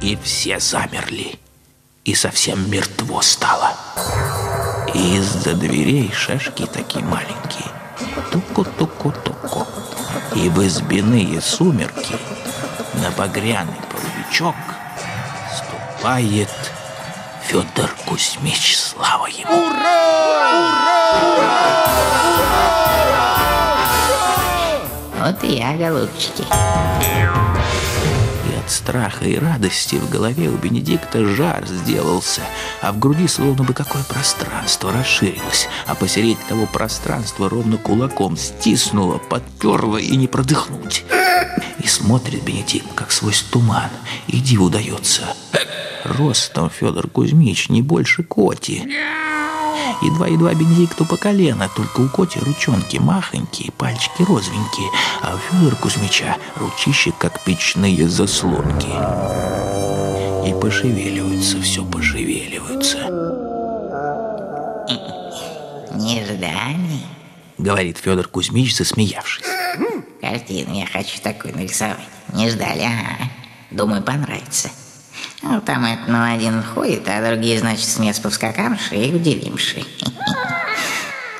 И все замерли, и совсем мертво стало. И из-за дверей шашки такие маленькие. Туку-туку-туку. И в избиные сумерки на багряный половичок ступает Федор Кузьмич, слава ему. Вот и я, голубчики. И от страха и радости в голове у Бенедикта жар сделался, а в груди словно бы какое пространство расширилось, а посередине того пространства ровно кулаком стиснуло, подперло и не продыхнуть. И смотрит Бенедикт, как сквозь туман, и диву дается. Ростом Федор Кузьмич не больше коти. Едва-едва Бенедикту по колено, только у Коти ручонки махонькие, пальчики розовенькие, а у Федора Кузьмича ручища, как печные заслонки. И пошевеливаются, все пошевеливаются, Не ждали? говорит Федор Кузьмич, засмеявшись. Картину я хочу такую нарисовать. Не ждали, ага. Думаю, понравится. Ну, там это ну, один ходит, а другие, значит, с мест повскакавши и уделимши.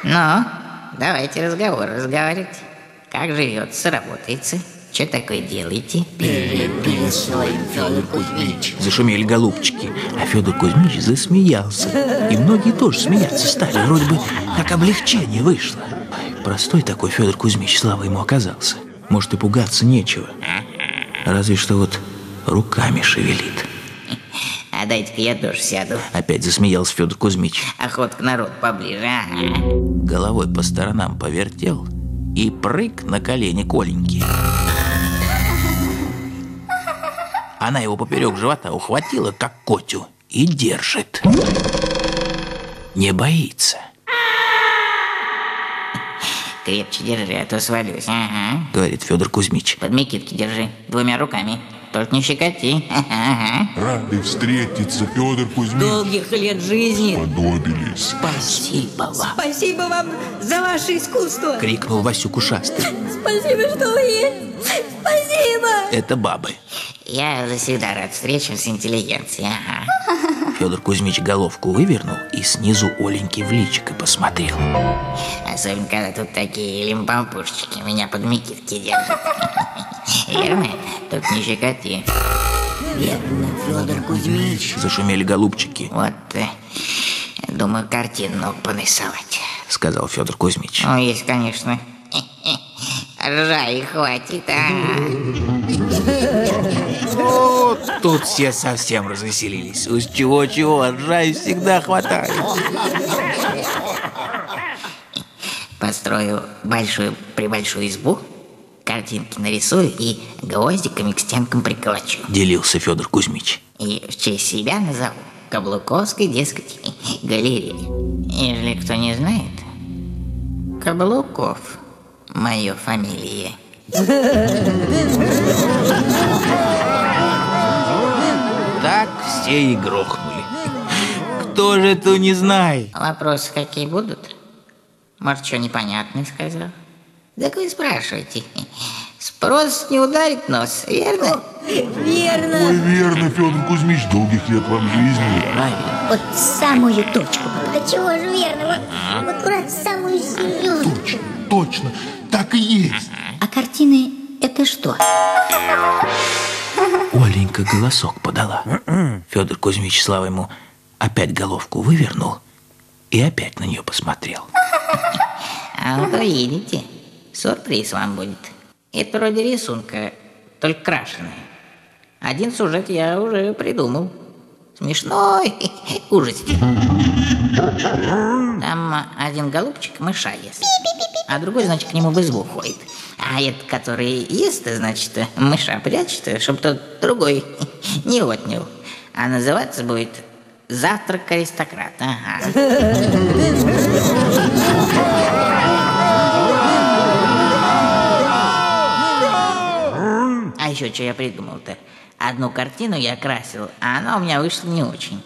Ну, давайте разговор разговаривать. Как живется, работается? Что такое делаете? Переписываем, Федор Кузьмич. Зашумели голубчики, а Федор Кузьмич засмеялся. И многие тоже смеяться стали, вроде бы как облегчение вышло. Простой такой Федор Кузьмич, слава ему оказался. Может и пугаться нечего. Разве что вот руками шевелит. А дайте-ка я тоже сяду. Опять засмеялся Федор Кузьмич. Охот к народу поближе, ага. Головой по сторонам повертел и прыг на колени Коленьки. Она его поперек живота ухватила, как котю, и держит. Не боится, Крепче держи, а то свалюсь, ага. говорит Федор Кузьмич. Под мекитки держи, двумя руками. Только не щекоти. Рады встретиться, Федор Кузьмич. Долгих лет жизни. Подобились. Спасибо вам, Спасибо вам за ваше искусство. крикнул Васюк ушастый. Спасибо, что вы есть. Спасибо. Это бабы. Я завсегда рад встречам с интеллигенцией, ага. Федор Кузьмич головку вывернул и снизу Оленьки в личико посмотрел. Особенно, когда тут такие лимпампушечки меня под мекитки держат. Верно? Только не щекоти. Верно, Федор Кузьмич. Зашумели голубчики, Вот, э, думаю, картину мог понарисовать. сказал Федор Кузьмич. Ну, есть, конечно. Ржай хватит, а. Тут все совсем развеселились. Уж чего-чего, ржай всегда хватает. Построю большую прибольшую избу, картинки нарисую и гвоздиками к стенкам приколочу. Делился Федор Кузьмич. И в честь себя назову Каблуковской, дескать, галереи. Если кто не знает, Каблуков – мое фамилия. Так все и грохнули. Кто же это не знает? Вопросы какие будут? Может, что непонятное сказал? Так вы спрашивайте. Спрос не ударит нос, верно? Верно. Ой, верно, Федор Кузьмич, долгих лет вам жизни. Правильно. Вот в самую точку. А чего же верно? Вот, вот аккурат в самую середину. Точно, точно, так и есть. А картины это что? Оленька голосок подала. Федор Кузьмич, слава ему, опять головку вывернул и опять на нее посмотрел. А вот увидите, сюрприз вам будет. Это вроде рисунка, только крашеная. Один сюжет я уже придумал. Смешной, ужасный. Там один голубчик мыша ест, а другой, значит, к нему в избу ходит. А этот, который ест, значит, мыша прячет, чтобы тот другой не отнял. А называться будет «Завтрак аристократа». Ага. Еще что я придумал-то? Одну картину я красил, а она у меня вышла не очень.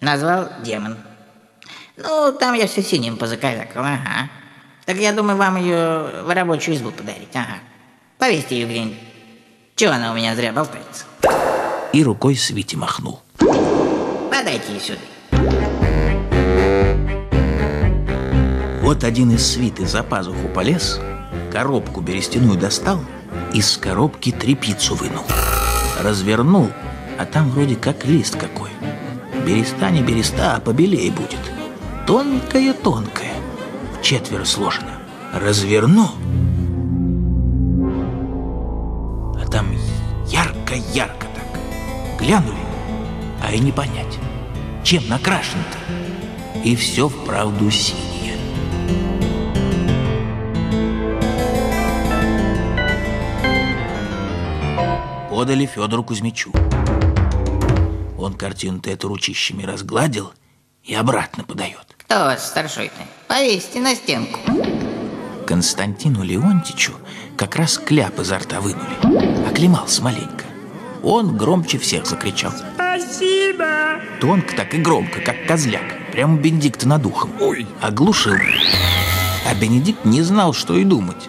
Назвал «Демон». Ну, там я все синим позаковякал, ага. Так я думаю, вам ее в рабочую избу подарить, ага. Повесьте ее где-нибудь. Чего она у меня зря болтается? и рукой Свите махнул. Подайте сюда. Вот один из свиты за пазуху полез, коробку берестяную достал, из коробки трепицу вынул. Развернул, а там вроде как лист какой. Береста не береста, а побелее будет. Тонкая-тонкая, в четверо сложена. Разверну, а там ярко-ярко так. Глянули, а и не понять, чем накрашено-то. И все вправду синее. Подали Федору Кузьмичу. Он картину-то эту ручищами разгладил и обратно подает. Кто вас старшой-то? Повесьте на стенку. Константину Леонтичу как раз кляп изо рта вынули. Оклемался маленько. Он громче всех закричал. Спасибо. Тонко так и громко, как козляк. Прямо Бенедикта над ухом. Ой. Оглушил. А Бенедикт не знал, что и думать.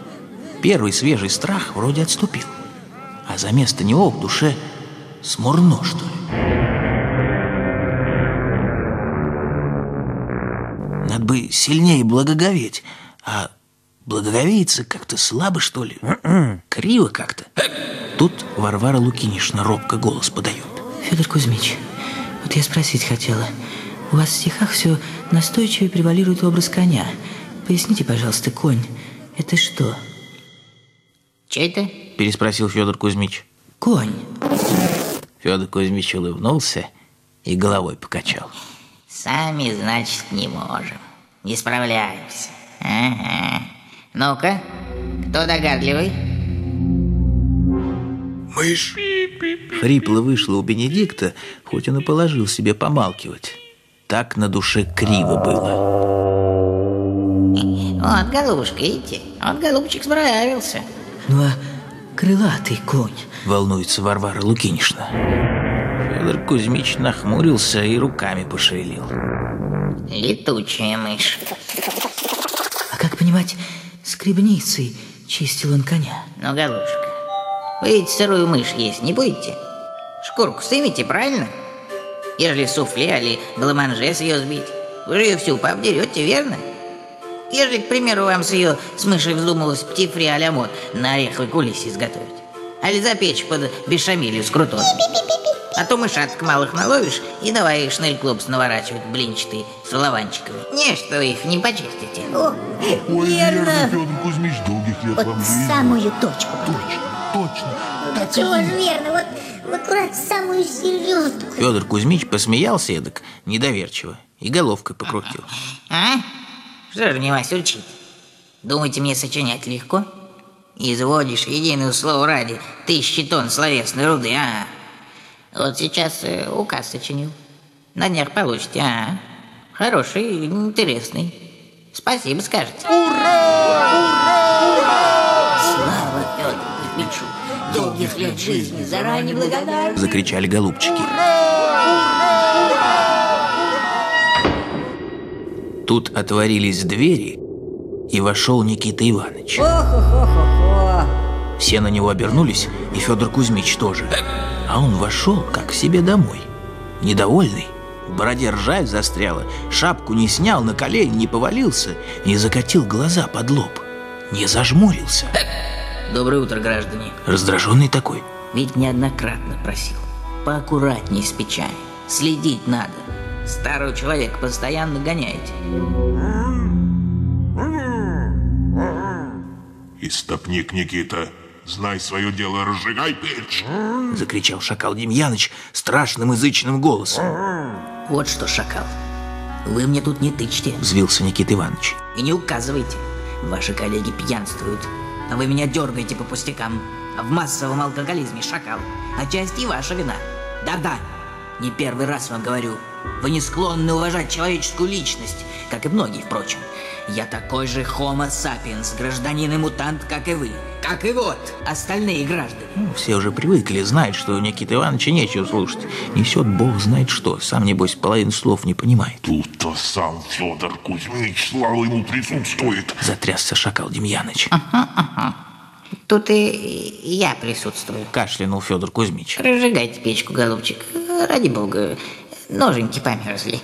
Первый свежий страх вроде отступил. А за место него в душе смурно, что ли. Надо бы сильнее благоговеть, а благоговеется как-то слабо, что ли. Криво как-то. Тут Варвара Лукинишна робко голос подает. Федор Кузьмич, вот я спросить хотела. У вас в стихах все настойчиво превалирует образ коня. Поясните, пожалуйста, конь, это что? Че это? Переспросил Федор Кузьмич. Конь. Федор Кузьмич улыбнулся и головой покачал. Сами, значит, не можем. Не справляемся. Ага. Ну-ка, кто догадливый? Мышь. Хрипло вышло у Бенедикта, хоть он и положил себе помалкивать. Так на душе криво было. Вот, голубушка, видите? Вот голубчик справился. Ну а крылатый конь. Волнуется Варвара Лукинишна. Федор Кузьмич нахмурился и руками пошевелил. Летучая мышь. А как понимать, скребницей чистил он коня? Ну, голубушка, вы ведь сырую мышь есть не будете? Шкурку снимите, правильно? Ежели суфле или бламанже с ее сбить, вы же ее всю пообдерете, верно? Ежели, к примеру, вам с ее с мышей вздумалось птифри а мод на ореховой кулисе изготовить. Али запечь под бешамилью с крутой. А то мышаток малых наловишь и давай шнель-клопс наворачивать блинчатые с лаванчиками. Не, что вы их не почистите. О, Ой, верно, верно. Федор Кузьмич, долгих лет Вот вам жизни. самую точку. Точно, точно. Да Так чего же верно, вот в аккурат самую середку. Федор Кузьмич посмеялся эдак недоверчиво и головкой покрутил. А? Что же мне вас учить? Думаете, мне сочинять легко? Изводишь единое слово ради тысячи тонн словесной руды, а? Вот сейчас э, указ сочинил. На днях получите, а? Хороший, интересный. Спасибо скажете. Слава Федору Кузьмичу. Долгих лет жизни заранее благодарен. Закричали голубчики. Тут отворились двери, и вошел Никита Иванович. Все на него обернулись, и Федор Кузьмич тоже. А он вошел, как к себе домой. Недовольный, в бороде ржавь застряла, шапку не снял, на колени не повалился, не закатил глаза под лоб, не зажмурился. Доброе утро, граждане. Раздраженный такой. Ведь неоднократно просил. Поаккуратней с печами. Следить надо. Старого человека постоянно гоняете. Истопник Никита, знай свое дело, разжигай печь. Закричал шакал Демьяныч страшным язычным голосом. Вот что, шакал. Вы мне тут не тычьте Взвился Никита Иванович. и не указывайте. Ваши коллеги пьянствуют. А вы меня дергаете по пустякам. А в массовом алкоголизме, шакал. Отчасти и ваша вина. Да-да, не первый раз вам говорю. Вы не склонны уважать человеческую личность, как и многие, впрочем. Я такой же homo sapiens, гражданин и мутант, как и вы. Как и вот остальные граждане. Ну, Все уже привыкли, знают, что у Никиты Ивановича нечего слушать. Несет бог знает что, сам, небось, половину слов не понимает. Тут-то сам Федор Кузьмич, слава ему присутствует. Затрясся шакал Демьяныч. Тут и я присутствую. Кашлянул Федор Кузьмич. Разжигайте печку, голубчик. Ради бога, ноженьки померзли.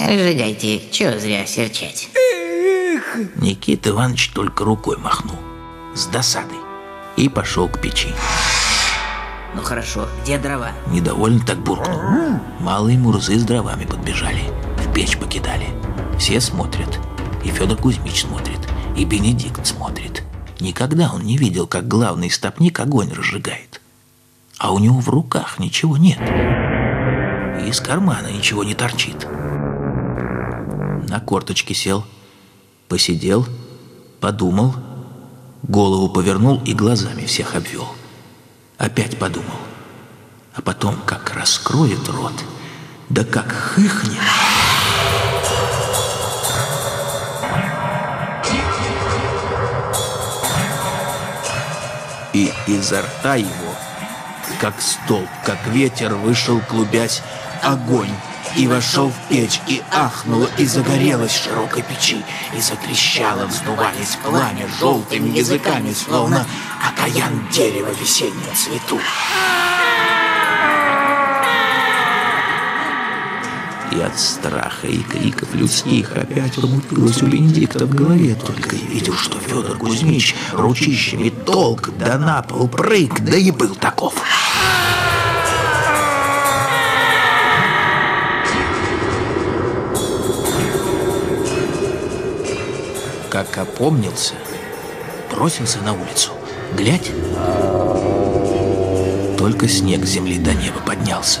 Разжигайте, чего зря серчать. Никита Иванович только рукой махнул. С досадой. И пошел к печи. Ну хорошо, где дрова? Недовольно так буркнул. Малые мурзы с дровами подбежали. В печь покидали. Все смотрят. И Федор Кузьмич смотрит. И Бенедикт смотрит. Никогда он не видел, как главный стопник огонь разжигает. А у него в руках ничего нет. И из кармана ничего не торчит. На корточки сел, посидел, подумал, голову повернул и глазами всех обвел. Опять подумал. А потом как раскроет рот, да как хыхнет. И изо рта его, как столб, как ветер, вышел, клубясь, огонь. И вошел в печь, и ахнуло, и загорелось широкой печи, и затрещало, вздуваясь пламя желтыми языками, словно окаян дерева в весеннем цвету. И от страха и криков людских опять промутилось у Бенедикта в голове. Только и видел, что Федор Кузьмич ручищами толк, да на пол прыг, да и был таков. Как опомнился, бросился на улицу. Глядь, только снег с земли до неба поднялся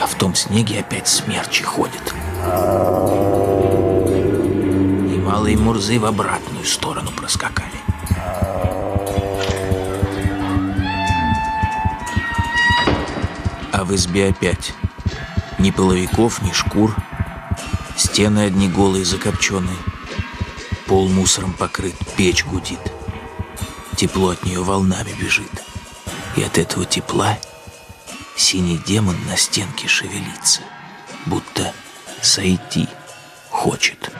а в том снеге опять смерчи ходят. И малые мурзы в обратную сторону проскакали. А в избе опять ни половиков, ни шкур, стены одни голые закопченные, пол мусором покрыт, печь гудит. Тепло от нее волнами бежит. И от этого тепла Синий демон на стенке шевелится, будто сойти хочет.